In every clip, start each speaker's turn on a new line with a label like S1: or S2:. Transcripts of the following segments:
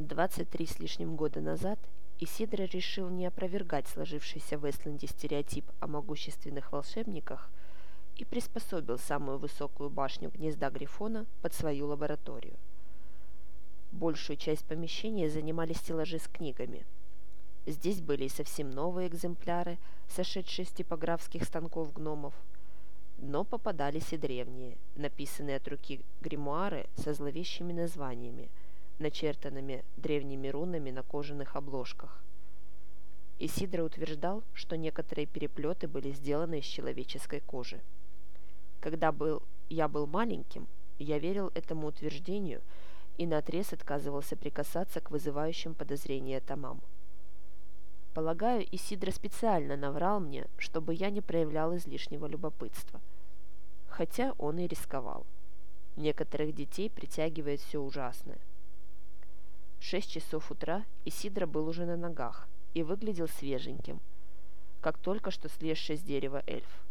S1: 23 с лишним года назад Исидро решил не опровергать сложившийся в Эстленде стереотип о могущественных волшебниках и приспособил самую высокую башню гнезда Грифона под свою лабораторию. Большую часть помещения занимали стеллажи с книгами. Здесь были и совсем новые экземпляры, сошедшие с типографских станков гномов, но попадались и древние, написанные от руки гримуары со зловещими названиями, начертанными древними рунами на кожаных обложках. Исидро утверждал, что некоторые переплеты были сделаны из человеческой кожи. Когда был, я был маленьким, я верил этому утверждению – и наотрез отказывался прикасаться к вызывающим подозрения томам. Полагаю, Исидро специально наврал мне, чтобы я не проявлял излишнего любопытства. Хотя он и рисковал. Некоторых детей притягивает все ужасное. Шесть часов утра Исидро был уже на ногах и выглядел свеженьким, как только что слезший с дерева эльф.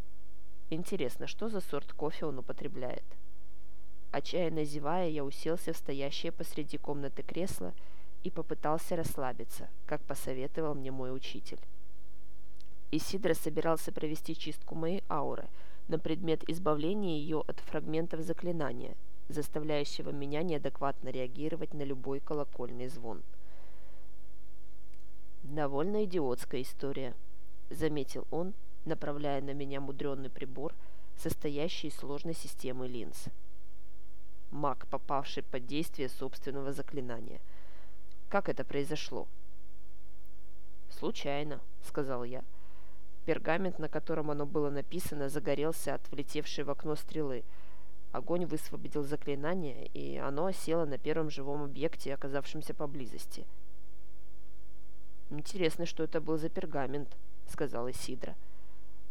S1: Интересно, что за сорт кофе он употребляет? — Отчаянно зевая, я уселся в стоящее посреди комнаты кресло и попытался расслабиться, как посоветовал мне мой учитель. Исидро собирался провести чистку моей ауры на предмет избавления ее от фрагментов заклинания, заставляющего меня неадекватно реагировать на любой колокольный звон. «Довольно идиотская история», — заметил он, направляя на меня мудренный прибор, состоящий из сложной системы линз маг, попавший под действие собственного заклинания. Как это произошло? «Случайно», — сказал я. Пергамент, на котором оно было написано, загорелся от влетевшей в окно стрелы. Огонь высвободил заклинание, и оно осело на первом живом объекте, оказавшемся поблизости. «Интересно, что это был за пергамент», — сказал Исидра.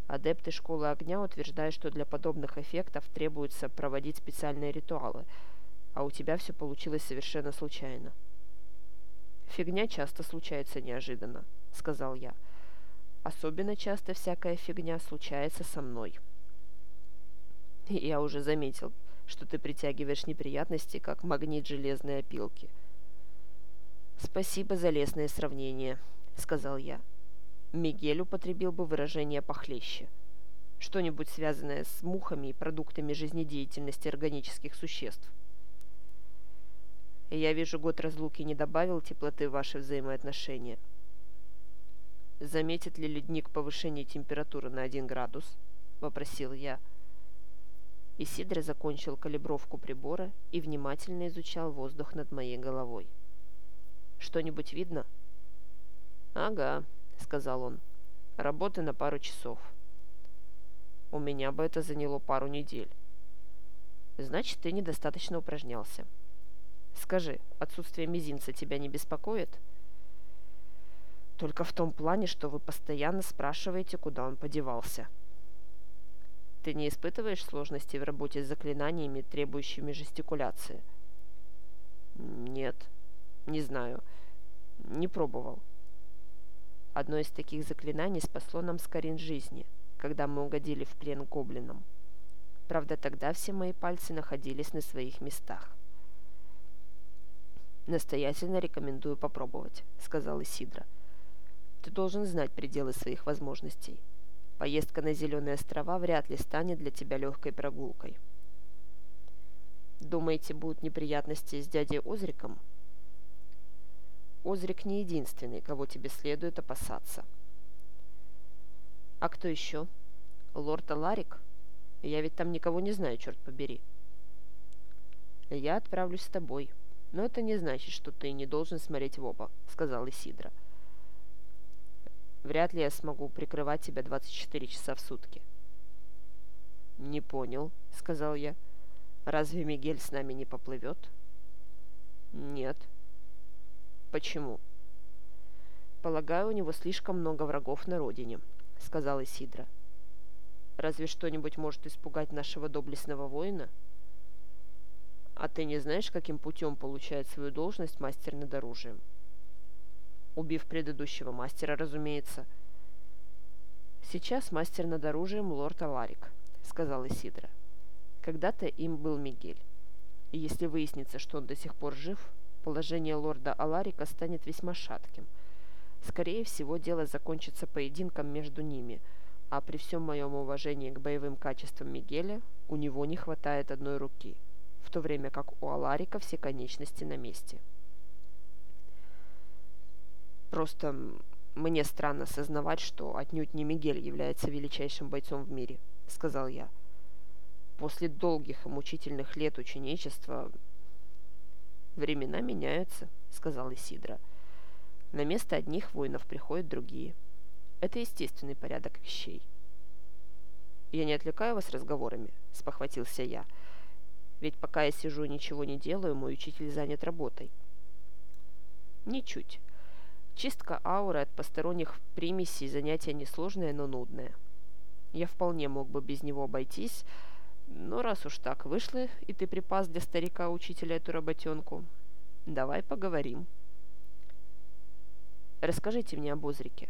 S1: Адепты Школы Огня утверждают, что для подобных эффектов требуется проводить специальные ритуалы, а у тебя все получилось совершенно случайно. «Фигня часто случается неожиданно», — сказал я. «Особенно часто всякая фигня случается со мной». «Я уже заметил, что ты притягиваешь неприятности, как магнит железной опилки». «Спасибо за лесное сравнение», — сказал я. Мигель употребил бы выражение похлеще. Что-нибудь связанное с мухами и продуктами жизнедеятельности органических существ. Я вижу, год разлуки не добавил теплоты в ваши взаимоотношения. Заметит ли ледник повышение температуры на один градус? Вопросил я. Исидро закончил калибровку прибора и внимательно изучал воздух над моей головой. «Что-нибудь видно?» «Ага», сказал он. «Работы на пару часов». «У меня бы это заняло пару недель». «Значит, ты недостаточно упражнялся». «Скажи, отсутствие мизинца тебя не беспокоит?» «Только в том плане, что вы постоянно спрашиваете, куда он подевался». «Ты не испытываешь сложностей в работе с заклинаниями, требующими жестикуляции?» «Нет, не знаю, не пробовал». Одно из таких заклинаний спасло нам с Карин жизни, когда мы угодили в плен гоблинам. Правда, тогда все мои пальцы находились на своих местах. «Настоятельно рекомендую попробовать», — сказал Исидра. «Ты должен знать пределы своих возможностей. Поездка на Зеленые острова вряд ли станет для тебя легкой прогулкой». «Думаете, будут неприятности с дядей Озриком?» Озрик не единственный, кого тебе следует опасаться. А кто еще? Лорд Аларик? Я ведь там никого не знаю, черт побери. Я отправлюсь с тобой, но это не значит, что ты не должен смотреть в оба, сказал Исидра. Вряд ли я смогу прикрывать тебя 24 часа в сутки. Не понял, сказал я. Разве Мигель с нами не поплывет? Нет, «Почему?» «Полагаю, у него слишком много врагов на родине», — сказал Исидра. «Разве что-нибудь может испугать нашего доблестного воина?» «А ты не знаешь, каким путем получает свою должность мастер над оружием?» «Убив предыдущего мастера, разумеется». «Сейчас мастер над оружием лорд Аларик», — сказал Исидра. «Когда-то им был Мигель. И если выяснится, что он до сих пор жив, положение лорда Аларика станет весьма шатким. Скорее всего, дело закончится поединком между ними, а при всем моем уважении к боевым качествам Мигеля у него не хватает одной руки, в то время как у Аларика все конечности на месте. Просто мне странно сознавать, что отнюдь не Мигель является величайшим бойцом в мире, сказал я. После долгих и мучительных лет ученичества времена меняются, сказал Исидра. На место одних воинов приходят другие. Это естественный порядок вещей. «Я не отвлекаю вас разговорами», — спохватился я. «Ведь пока я сижу и ничего не делаю, мой учитель занят работой». «Ничуть. Чистка ауры от посторонних примесей занятие несложное, но нудное. Я вполне мог бы без него обойтись, но раз уж так вышло, и ты припас для старика-учителя эту работенку, давай поговорим. Расскажите мне об Озрике.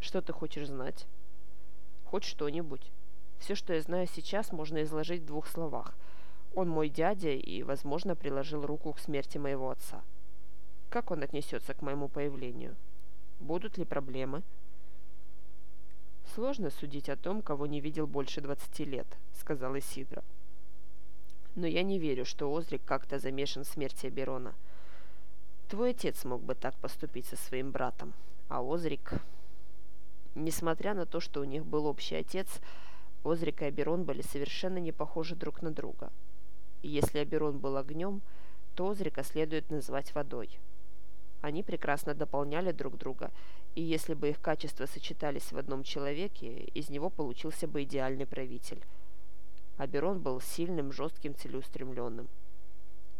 S1: Что ты хочешь знать? Хоть что-нибудь. Все, что я знаю сейчас, можно изложить в двух словах. Он мой дядя и, возможно, приложил руку к смерти моего отца. Как он отнесется к моему появлению? Будут ли проблемы? Сложно судить о том, кого не видел больше двадцати лет, сказал Исидра. Но я не верю, что Озрик как-то замешан в смерти Аберона. Твой отец мог бы так поступить со своим братом, а Озрик... Несмотря на то, что у них был общий отец, Озрик и Аберон были совершенно не похожи друг на друга. И если Аберон был огнем, то Озрика следует называть водой. Они прекрасно дополняли друг друга, и если бы их качества сочетались в одном человеке, из него получился бы идеальный правитель. Аберон был сильным, жестким, целеустремленным.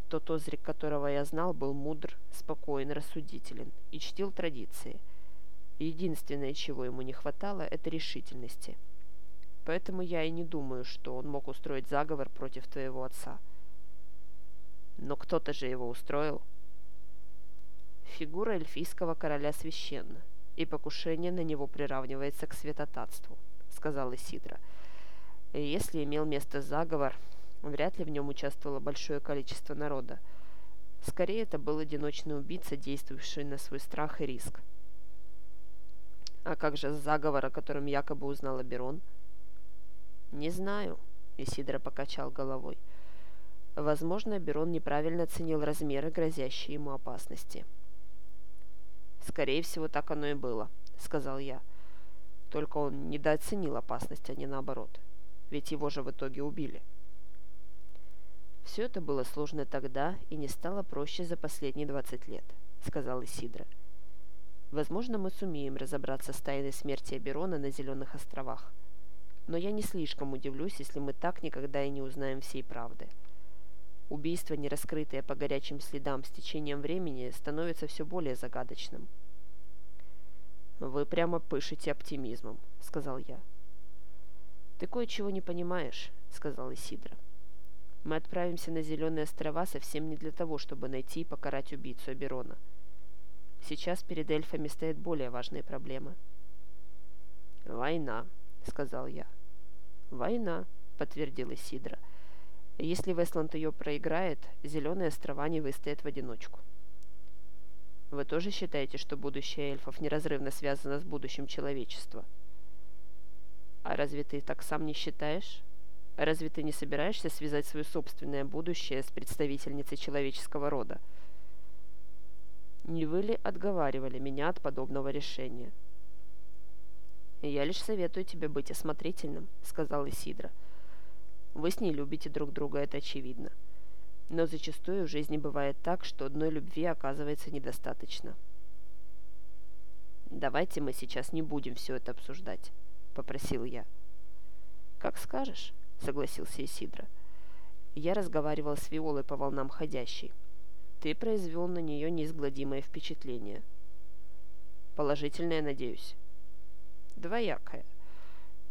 S1: Тот Озрик, которого я знал, был мудр, спокоен, рассудителен и чтил традиции. Единственное, чего ему не хватало, это решительности. Поэтому я и не думаю, что он мог устроить заговор против твоего отца. Но кто-то же его устроил – Фигура эльфийского короля священна, и покушение на него приравнивается к святотатству, сказал Исидра. Если имел место заговор, вряд ли в нем участвовало большое количество народа. Скорее, это был одиночный убийца, действующий на свой страх и риск. А как же заговор, о котором якобы узнал Аберон? Не знаю, Исидра покачал головой. Возможно, Берон неправильно оценил размеры грозящей ему опасности. «Скорее всего, так оно и было», — сказал я. Только он недооценил опасность, а не наоборот. Ведь его же в итоге убили. «Все это было сложно тогда и не стало проще за последние двадцать лет», — сказал Исидра. «Возможно, мы сумеем разобраться с тайной смерти Аберона на Зеленых островах. Но я не слишком удивлюсь, если мы так никогда и не узнаем всей правды». Убийство, не раскрытое по горячим следам с течением времени, становится все более загадочным. «Вы прямо пышете оптимизмом», — сказал я. «Ты кое-чего не понимаешь», — сказал Исидра. «Мы отправимся на Зеленые острова совсем не для того, чтобы найти и покарать убийцу Аберона. Сейчас перед эльфами стоят более важные проблемы». «Война», — сказал я. «Война», — подтвердил Исидра. — если Вестланд ее проиграет, Зеленые острова не выстоят в одиночку. Вы тоже считаете, что будущее эльфов неразрывно связано с будущим человечества? А разве ты так сам не считаешь? Разве ты не собираешься связать свое собственное будущее с представительницей человеческого рода? Не вы ли отговаривали меня от подобного решения? «Я лишь советую тебе быть осмотрительным», — сказал Исидра. — вы с ней любите друг друга, это очевидно. Но зачастую в жизни бывает так, что одной любви оказывается недостаточно. «Давайте мы сейчас не будем все это обсуждать», — попросил я. «Как скажешь», — согласился Исидро. Я разговаривал с Виолой по волнам ходящей. Ты произвел на нее неизгладимое впечатление. Положительное, надеюсь. Двоякое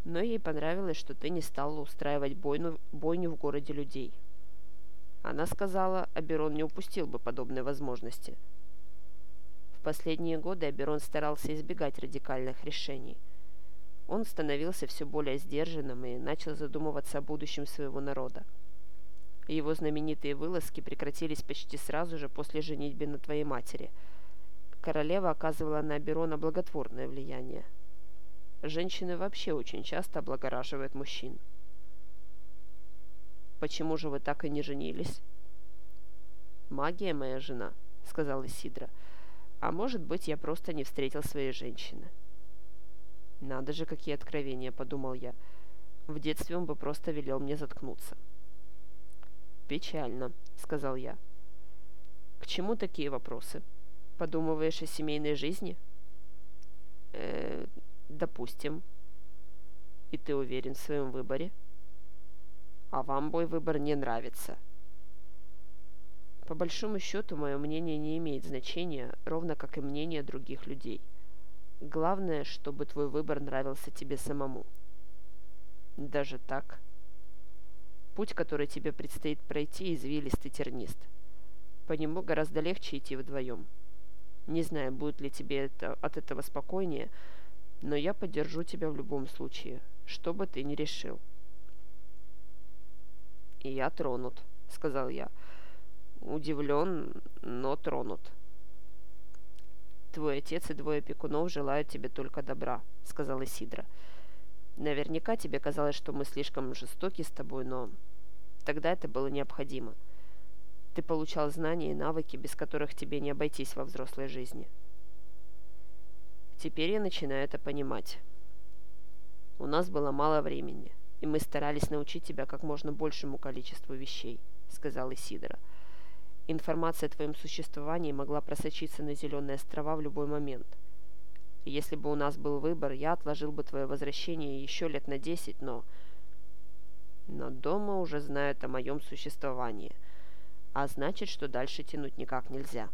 S1: но ей понравилось, что ты не стала устраивать бойну, бойню в городе людей. Она сказала, Аберон не упустил бы подобной возможности. В последние годы Аберон старался избегать радикальных решений. Он становился все более сдержанным и начал задумываться о будущем своего народа. Его знаменитые вылазки прекратились почти сразу же после женитьбы на твоей матери. Королева оказывала на Аберона благотворное влияние. Женщины вообще очень часто облагораживают мужчин. «Почему же вы так и не женились?» «Магия моя жена», — сказал Исидра. «А может быть, я просто не встретил своей женщины». «Надо же, какие откровения», — подумал я. В детстве он бы просто велел мне заткнуться. «Печально», — сказал я. «К чему такие вопросы? Подумываешь о семейной жизни?» «Э, допустим. И ты уверен в своем выборе?» «А вам мой выбор не нравится», по большому счету, мое мнение не имеет значения, ровно как и мнение других людей. Главное, чтобы твой выбор нравился тебе самому. Даже так? Путь, который тебе предстоит пройти, извилистый тернист. По нему гораздо легче идти вдвоем. Не знаю, будет ли тебе это, от этого спокойнее, но я поддержу тебя в любом случае, что бы ты ни решил. «И я тронут», — сказал я, — удивлен, но тронут. «Твой отец и двое опекунов желают тебе только добра», — сказал Исидра. «Наверняка тебе казалось, что мы слишком жестоки с тобой, но тогда это было необходимо. Ты получал знания и навыки, без которых тебе не обойтись во взрослой жизни. Теперь я начинаю это понимать. У нас было мало времени, и мы старались научить тебя как можно большему количеству вещей», — сказал Исидра. — Информация о твоем существовании могла просочиться на Зеленые острова в любой момент. Если бы у нас был выбор, я отложил бы твое возвращение еще лет на десять, но... Но дома уже знают о моем существовании, а значит, что дальше тянуть никак нельзя.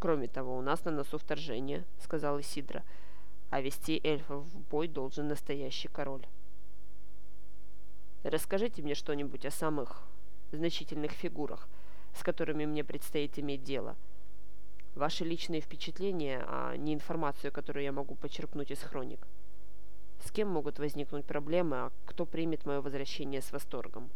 S1: Кроме того, у нас на носу вторжение, сказал Исидра, а вести эльфов в бой должен настоящий король. Расскажите мне что-нибудь о самых значительных фигурах – с которыми мне предстоит иметь дело. Ваши личные впечатления, а не информацию, которую я могу почерпнуть из хроник. С кем могут возникнуть проблемы, а кто примет мое возвращение с восторгом?»